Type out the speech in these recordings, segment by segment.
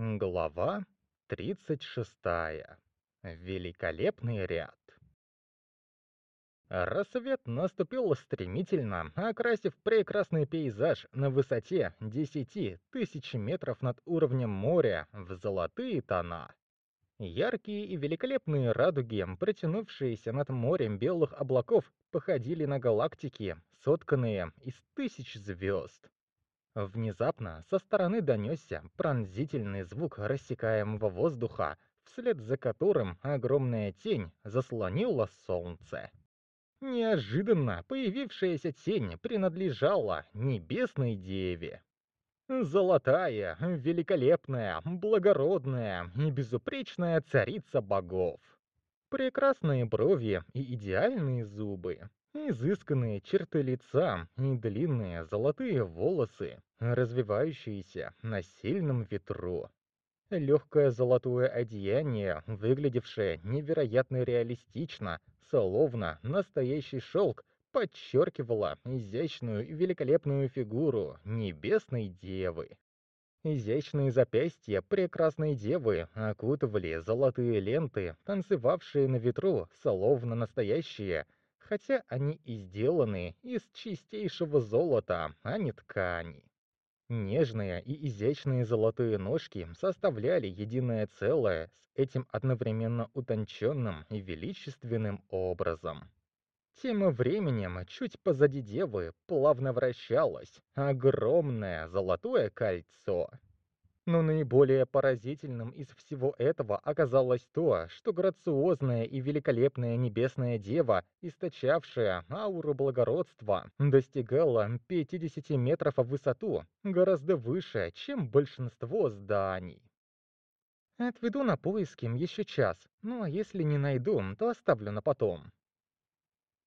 Глава 36. Великолепный ряд. Рассвет наступил стремительно, окрасив прекрасный пейзаж на высоте 10 тысяч метров над уровнем моря в золотые тона. Яркие и великолепные радуги, протянувшиеся над морем белых облаков, походили на галактики, сотканные из тысяч звезд. Внезапно со стороны донесся пронзительный звук рассекаемого воздуха, вслед за которым огромная тень заслонила солнце. Неожиданно появившаяся тень принадлежала небесной деве. Золотая, великолепная, благородная и безупречная царица богов. Прекрасные брови и идеальные зубы, изысканные черты лица и длинные золотые волосы, развивающиеся на сильном ветру. Легкое золотое одеяние, выглядевшее невероятно реалистично, словно настоящий шелк, подчеркивало изящную и великолепную фигуру небесной девы. Изящные запястья прекрасной девы окутывали золотые ленты, танцевавшие на ветру, словно настоящие хотя они и сделаны из чистейшего золота, а не ткани. Нежные и изящные золотые ножки составляли единое целое с этим одновременно утонченным и величественным образом. Тем временем, чуть позади девы, плавно вращалось огромное золотое кольцо, но наиболее поразительным из всего этого оказалось то, что грациозная и великолепная Небесная Дева, источавшая ауру благородства, достигала 50 метров в высоту, гораздо выше, чем большинство зданий. Отведу на поиски еще час, ну а если не найду, то оставлю на потом.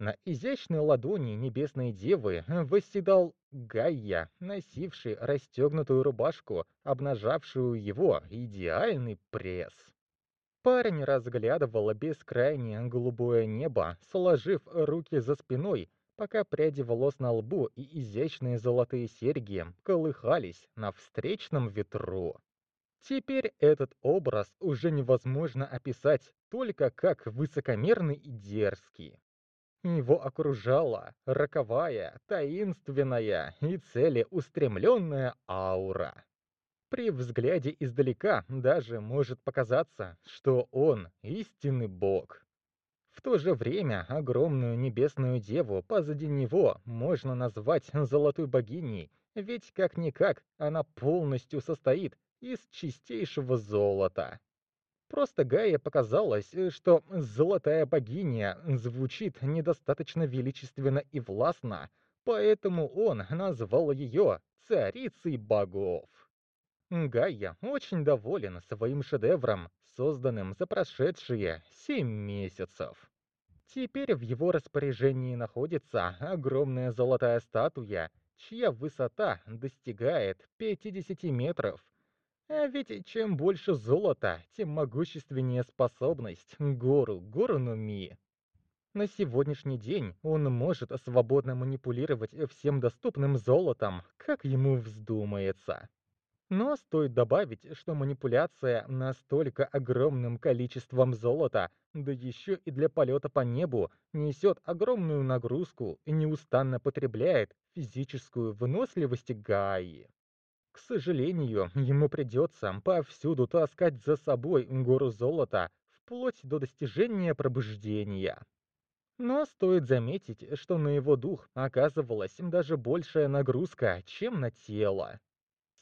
На изящной ладони небесной девы восседал Гайя, носивший расстегнутую рубашку, обнажавшую его идеальный пресс. Парень разглядывал бескрайнее голубое небо, сложив руки за спиной, пока пряди волос на лбу и изящные золотые серьги колыхались на встречном ветру. Теперь этот образ уже невозможно описать только как высокомерный и дерзкий. Его окружала роковая, таинственная и целеустремленная аура. При взгляде издалека даже может показаться, что он истинный бог. В то же время огромную небесную деву позади него можно назвать золотой богиней, ведь как-никак она полностью состоит из чистейшего золота. Просто Гае показалось, что золотая богиня звучит недостаточно величественно и властно, поэтому он назвал ее царицей богов. Гайя очень доволен своим шедевром, созданным за прошедшие семь месяцев. Теперь в его распоряжении находится огромная золотая статуя, чья высота достигает 50 метров Э, Ведь чем больше золота, тем могущественнее способность гору Горунуми. На сегодняшний день он может свободно манипулировать всем доступным золотом, как ему вздумается. Но стоит добавить, что манипуляция настолько огромным количеством золота, да еще и для полета по небу, несет огромную нагрузку и неустанно потребляет физическую выносливость Гаи. К сожалению, ему придется повсюду таскать за собой гору золота, вплоть до достижения пробуждения. Но стоит заметить, что на его дух оказывалась даже большая нагрузка, чем на тело.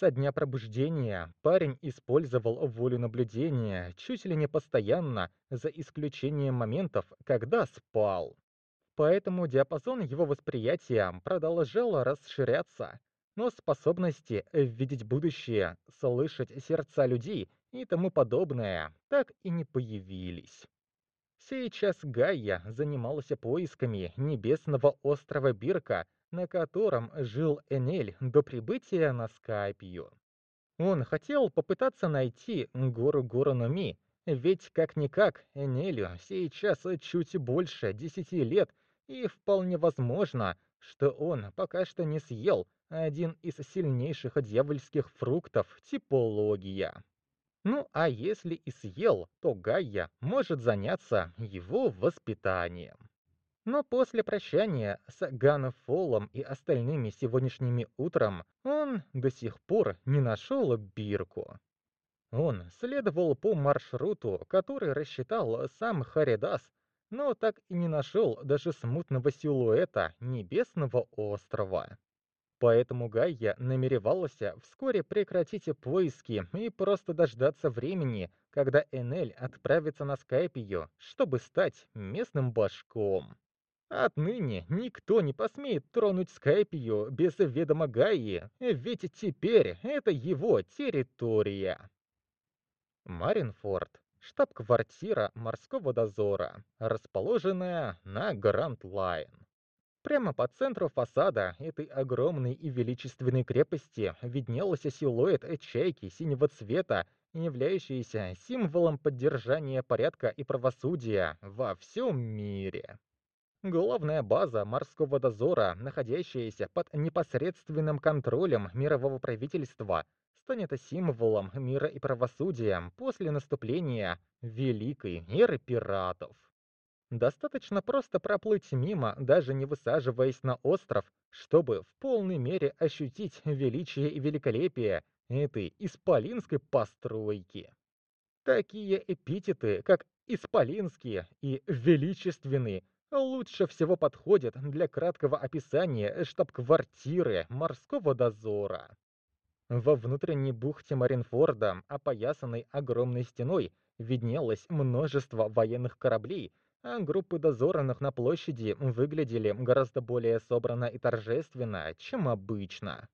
Со дня пробуждения парень использовал волю наблюдения чуть ли не постоянно, за исключением моментов, когда спал. Поэтому диапазон его восприятия продолжал расширяться, но способности э, видеть будущее, слышать сердца людей и тому подобное так и не появились. Сейчас Гайя занимался поисками небесного острова Бирка, на котором жил Энель до прибытия на Скайпию. Он хотел попытаться найти гору Горономи, ведь как-никак Энелю сейчас чуть больше десяти лет, и вполне возможно, что он пока что не съел один из сильнейших дьявольских фруктов типология. Ну а если и съел, то Гайя может заняться его воспитанием. Но после прощания с Ганафолом и остальными сегодняшними утром он до сих пор не нашел бирку. Он следовал по маршруту, который рассчитал сам Харидас но так и не нашел даже смутного силуэта небесного острова. Поэтому Гайя намеревалась вскоре прекратить поиски и просто дождаться времени, когда Энель отправится на Скайпию, чтобы стать местным башком. Отныне никто не посмеет тронуть Скайпию без ведома Гайи, ведь теперь это его территория. Маринфорд Штаб-квартира морского дозора, расположенная на Гранд-Лайн. Прямо по центру фасада этой огромной и величественной крепости виднелся силуэт чайки синего цвета, являющийся символом поддержания порядка и правосудия во всем мире. Главная база морского дозора, находящаяся под непосредственным контролем мирового правительства, станет символом мира и правосудия после наступления Великой Эры Пиратов. Достаточно просто проплыть мимо, даже не высаживаясь на остров, чтобы в полной мере ощутить величие и великолепие этой исполинской постройки. Такие эпитеты, как «исполинские» и «величественные», лучше всего подходят для краткого описания штаб-квартиры морского дозора. Во внутренней бухте Маринфорда, опоясанной а огромной стеной, виднелось множество военных кораблей, а группы дозорных на площади выглядели гораздо более собрано и торжественно, чем обычно.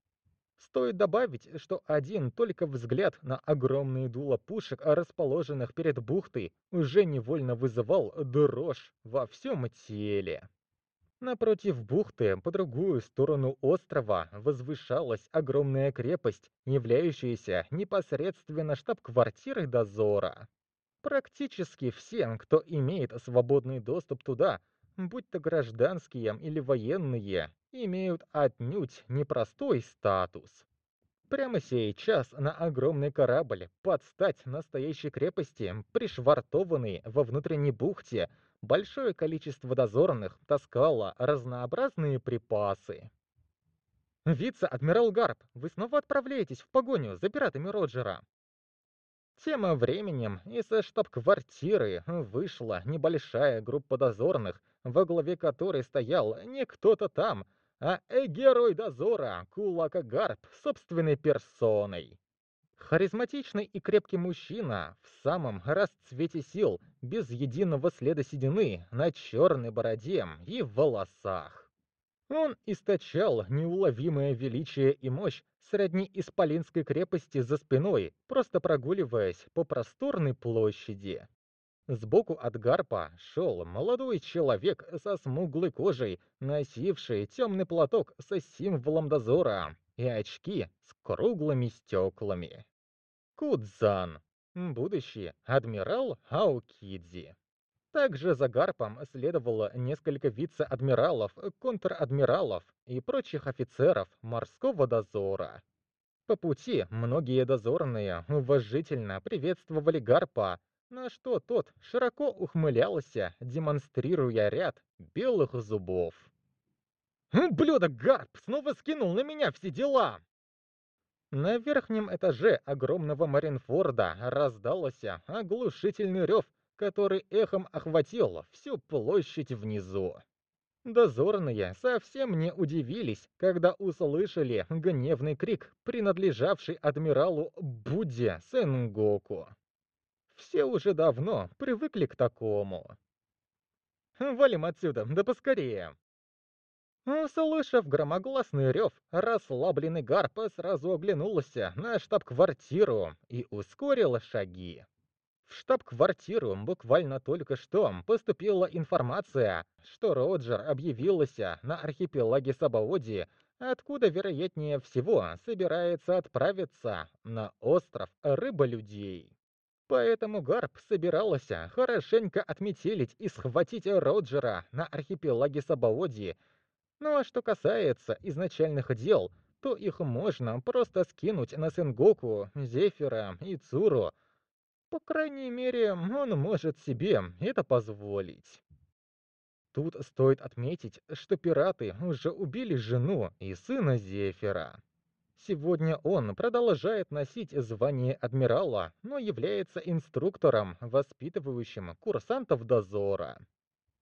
Стоит добавить, что один только взгляд на огромные дула пушек, расположенных перед бухтой, уже невольно вызывал дрожь во всем теле. Напротив бухты, по другую сторону острова, возвышалась огромная крепость, являющаяся непосредственно штаб-квартирой дозора. Практически все, кто имеет свободный доступ туда, будь то гражданские или военные, имеют отнюдь непростой статус. Прямо сейчас на огромный корабль под стать настоящей крепости пришвартованный во внутренней бухте – Большое количество дозорных таскало разнообразные припасы. «Вице-адмирал Гарп, вы снова отправляетесь в погоню за пиратами Роджера!» Тем временем из штаб-квартиры вышла небольшая группа дозорных, во главе которой стоял не кто-то там, а герой дозора Кулака Гарп собственной персоной. Харизматичный и крепкий мужчина, в самом расцвете сил, без единого следа седины, на черной бороде и волосах. Он источал неуловимое величие и мощь сродни Исполинской крепости за спиной, просто прогуливаясь по просторной площади. Сбоку от гарпа шел молодой человек со смуглой кожей, носивший темный платок со символом дозора и очки с круглыми стеклами. Кудзан, будущий адмирал Аукидзи. Также за гарпом следовало несколько вице-адмиралов, контр-адмиралов и прочих офицеров морского дозора. По пути многие дозорные уважительно приветствовали гарпа на что тот широко ухмылялся, демонстрируя ряд белых зубов. Хм, «Ублюдок Гарп снова скинул на меня все дела!» На верхнем этаже огромного Маринфорда раздался оглушительный рев, который эхом охватил всю площадь внизу. Дозорные совсем не удивились, когда услышали гневный крик, принадлежавший адмиралу Будде Сенгоку. Все уже давно привыкли к такому. Хм, валим отсюда, да поскорее. А, Услышав громогласный рев, расслабленный Гарпа сразу оглянулся на штаб-квартиру и ускорил шаги. В штаб-квартиру буквально только что поступила информация, что Роджер объявился на архипелаге Сабаоди, откуда, вероятнее всего, собирается отправиться на остров рыболюдей. Поэтому Гарп собирался хорошенько отметелить и схватить Роджера на архипелаге Сабоводье. Ну а что касается изначальных дел, то их можно просто скинуть на Сенгоку, Зефира и Цуру. По крайней мере, он может себе это позволить. Тут стоит отметить, что пираты уже убили жену и сына Зефира. Сегодня он продолжает носить звание адмирала, но является инструктором, воспитывающим курсантов дозора.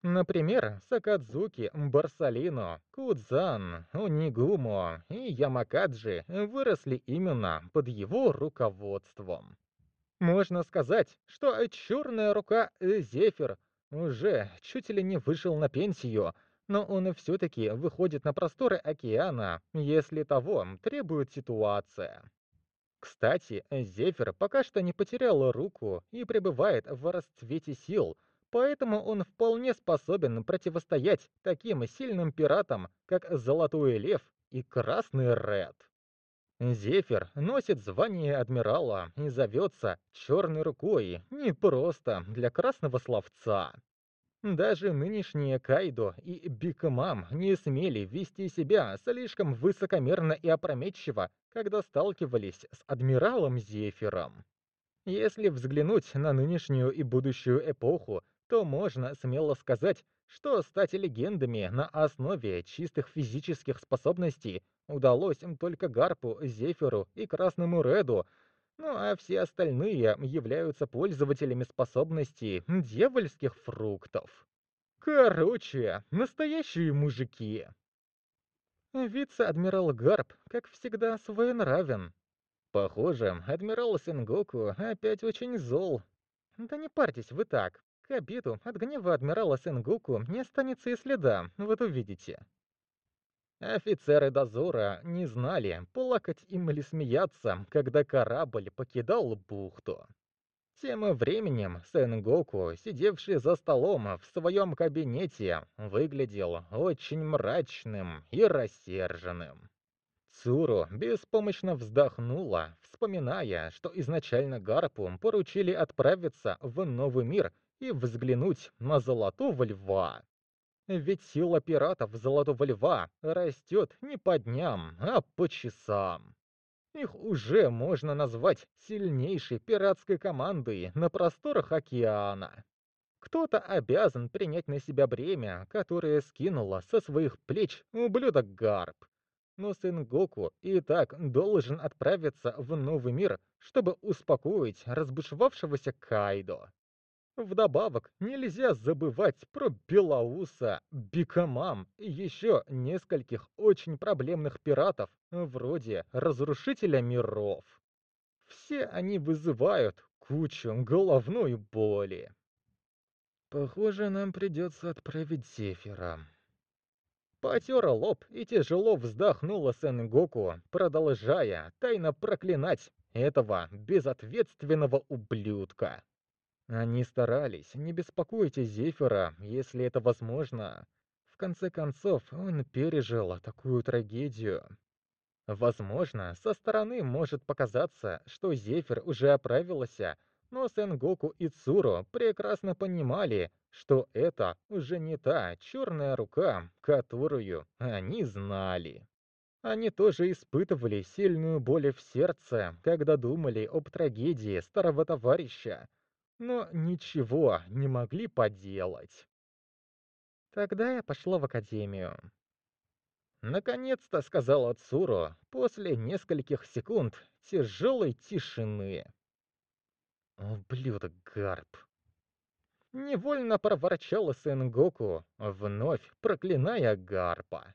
Например, Сакадзуки, Барсалино, Кудзан, Унигумо и Ямакаджи выросли именно под его руководством. Можно сказать, что черная рука Зефир уже чуть ли не вышел на пенсию – но он все-таки выходит на просторы океана, если того требует ситуация. Кстати, Зефир пока что не потерял руку и пребывает в расцвете сил, поэтому он вполне способен противостоять таким сильным пиратам, как Золотой Лев и Красный Ред. Зефир носит звание адмирала и зовется Черной рукой не просто для красного словца. Даже нынешние Кайдо и Бикмам не смели вести себя слишком высокомерно и опрометчиво, когда сталкивались с адмиралом Зефиром. Если взглянуть на нынешнюю и будущую эпоху, то можно смело сказать, что стать легендами на основе чистых физических способностей удалось им только Гарпу, Зефиру и Красному Реду — ну а все остальные являются пользователями способностей дьявольских фруктов. Короче, настоящие мужики. Вице-адмирал Гарп, как всегда, своенравен. Похоже, адмирал Сенгоку опять очень зол. Да не парьтесь вы так. К обеду от гнева адмирала Сенгоку не останется и следа, вот увидите. Офицеры дозора не знали, плакать им или смеяться, когда корабль покидал бухту. Тем временем Сэнгоку, сидевший за столом в своем кабинете, выглядел очень мрачным и рассерженным. Цуру беспомощно вздохнула, вспоминая, что изначально Гарпу поручили отправиться в Новый мир и взглянуть на Золотого Льва. Ведь сила пиратов Золотого Льва растет не по дням, а по часам. Их уже можно назвать сильнейшей пиратской командой на просторах океана. Кто-то обязан принять на себя бремя, которое скинуло со своих плеч ублюдок Гарп. Но сын Гоку и так должен отправиться в новый мир, чтобы успокоить разбушевавшегося Кайдо. Вдобавок, нельзя забывать про Белоуса, Бикомам и еще нескольких очень проблемных пиратов, вроде Разрушителя миров. Все они вызывают кучу головной боли. Похоже, нам придется отправить Зефира. Потера лоб и тяжело вздохнула Сенгоку, продолжая тайно проклинать этого безответственного ублюдка. Они старались, не беспокойте Зефира, если это возможно. В конце концов, он пережил такую трагедию. Возможно, со стороны может показаться, что Зефир уже оправился, но Сенгоку и Цуру прекрасно понимали, что это уже не та черная рука, которую они знали. Они тоже испытывали сильную боль в сердце, когда думали об трагедии старого товарища, но ничего не могли поделать. Тогда я пошла в академию. Наконец-то сказал Ацуру после нескольких секунд тяжелой тишины. Ублюдок Гарп. Невольно проворчала Сэнгоку, вновь проклиная Гарпа.